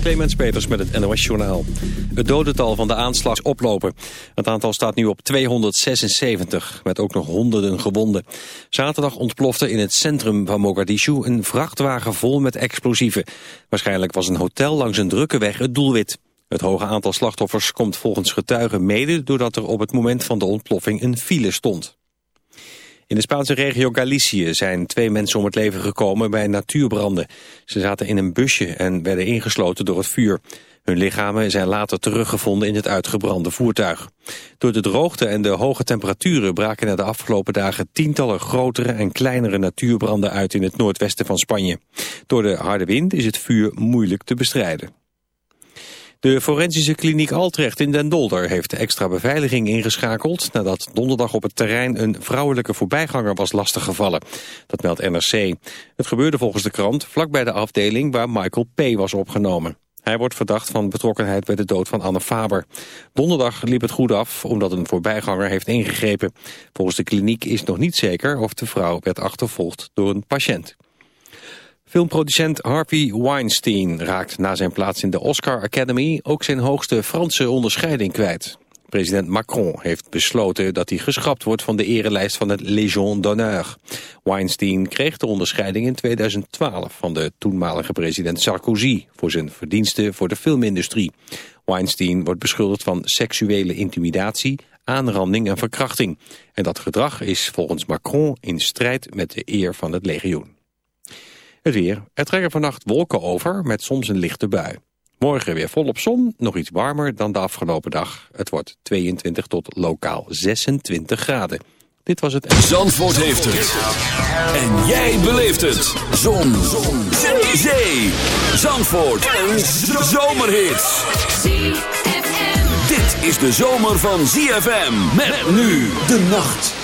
Clemens Peters met het NOS Journaal. Het dodental van de aanslag is oplopen. Het aantal staat nu op 276, met ook nog honderden gewonden. Zaterdag ontplofte in het centrum van Mogadishu een vrachtwagen vol met explosieven. Waarschijnlijk was een hotel langs een drukke weg het doelwit. Het hoge aantal slachtoffers komt volgens getuigen mede... doordat er op het moment van de ontploffing een file stond. In de Spaanse regio Galicië zijn twee mensen om het leven gekomen bij natuurbranden. Ze zaten in een busje en werden ingesloten door het vuur. Hun lichamen zijn later teruggevonden in het uitgebrande voertuig. Door de droogte en de hoge temperaturen braken er de afgelopen dagen tientallen grotere en kleinere natuurbranden uit in het noordwesten van Spanje. Door de harde wind is het vuur moeilijk te bestrijden. De forensische kliniek Altrecht in Den Dolder heeft extra beveiliging ingeschakeld... nadat donderdag op het terrein een vrouwelijke voorbijganger was lastiggevallen. Dat meldt NRC. Het gebeurde volgens de krant vlakbij de afdeling waar Michael P. was opgenomen. Hij wordt verdacht van betrokkenheid bij de dood van Anne Faber. Donderdag liep het goed af omdat een voorbijganger heeft ingegrepen. Volgens de kliniek is nog niet zeker of de vrouw werd achtervolgd door een patiënt. Filmproducent Harvey Weinstein raakt na zijn plaats in de Oscar Academy ook zijn hoogste Franse onderscheiding kwijt. President Macron heeft besloten dat hij geschrapt wordt van de erelijst van het Légion d'honneur. Weinstein kreeg de onderscheiding in 2012 van de toenmalige president Sarkozy voor zijn verdiensten voor de filmindustrie. Weinstein wordt beschuldigd van seksuele intimidatie, aanranding en verkrachting. En dat gedrag is volgens Macron in strijd met de eer van het legioen. Het weer. Er trekken vannacht wolken over met soms een lichte bui. Morgen weer volop zon, nog iets warmer dan de afgelopen dag. Het wordt 22 tot lokaal 26 graden. Dit was het... Zandvoort heeft het. En jij beleeft het. Zon. zon. Zee. Zee. Zandvoort. Een zomerhit. Dit is de zomer van ZFM. Met nu de nacht.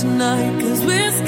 Tonight? Cause we're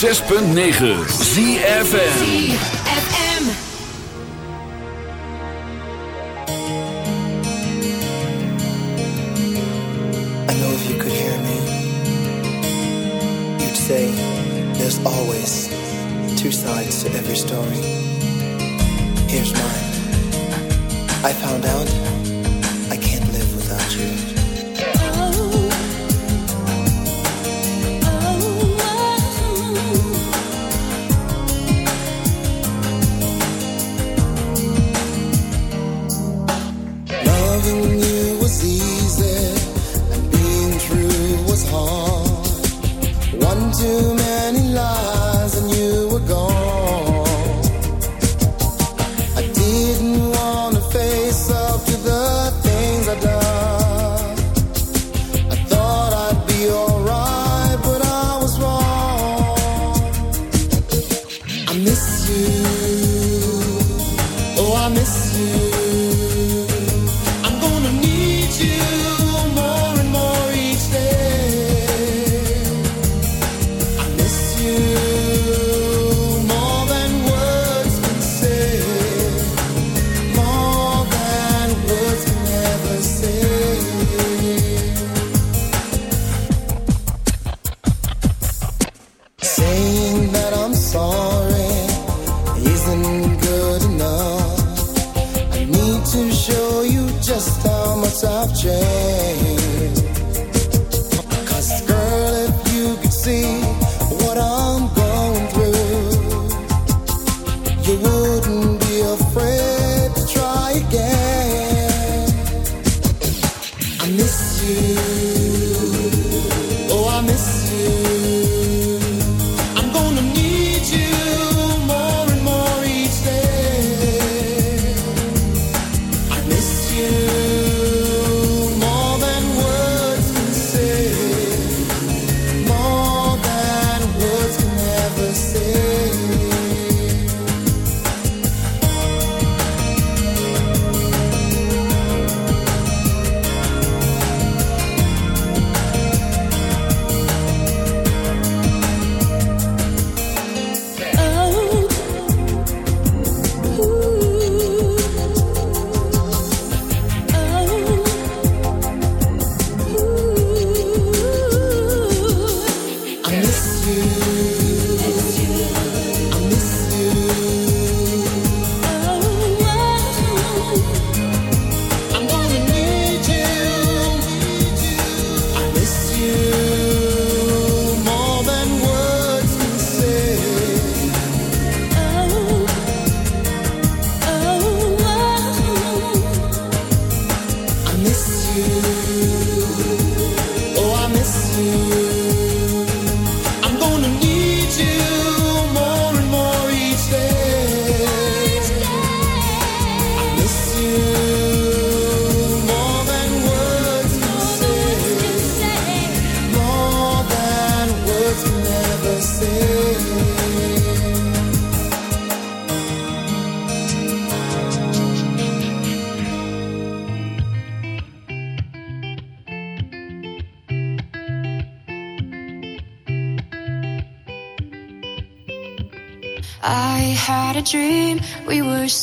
106.9 ZFM. I miss you.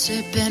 Sipping.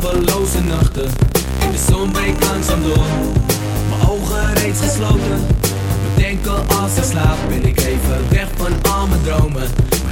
Slapeloze nachten. De zon breekt langzaam door, mijn ogen reeds gesloten. Bedenken als ik slaap, ben ik even weg van al mijn dromen.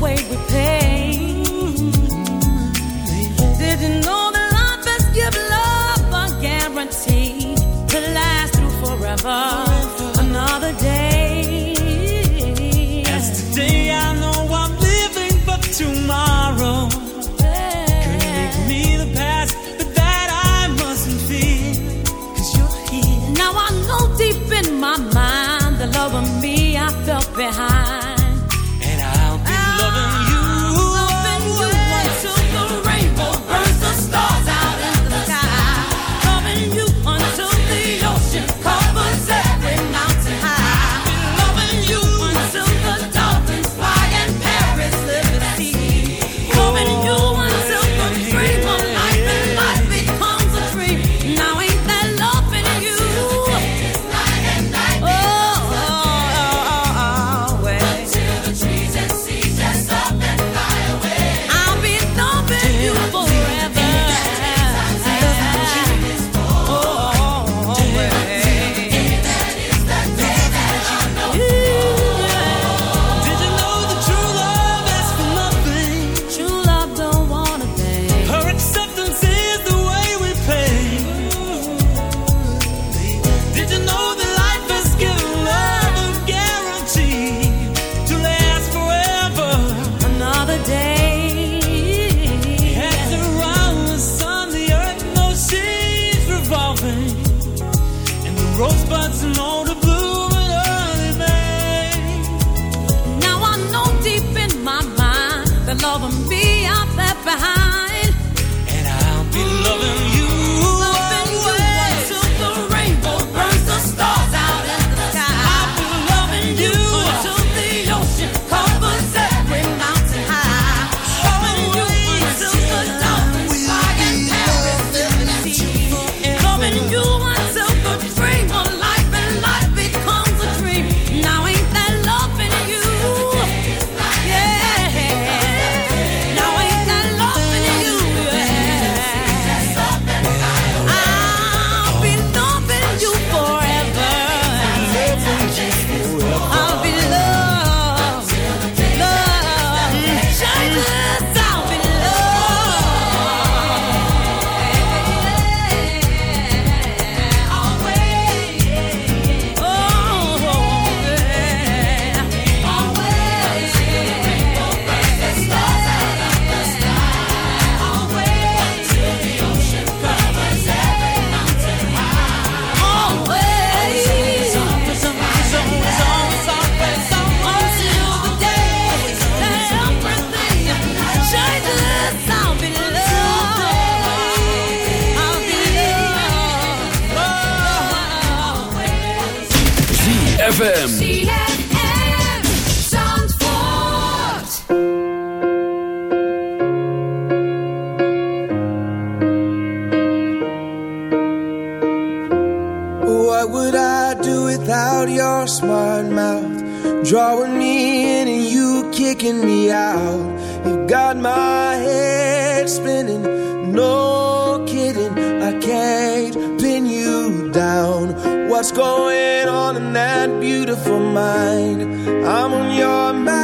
way.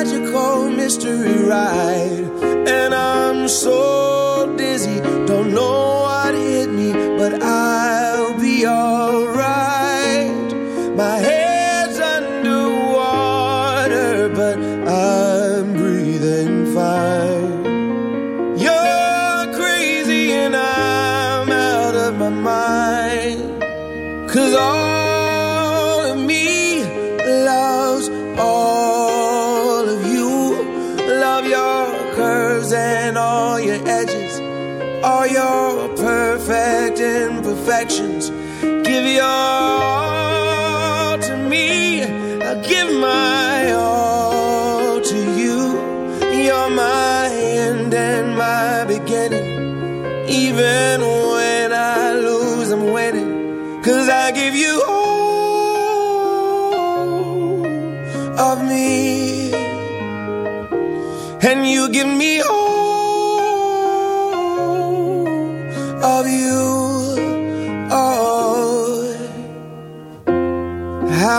Magical mystery ride. And I'm so dizzy, don't know what hit me, but I'll Your all to me. I give my all to you. You're my end and my beginning. Even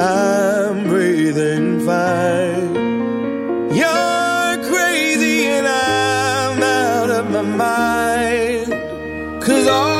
I'm breathing fine. You're crazy and I'm out of my mind. Cause all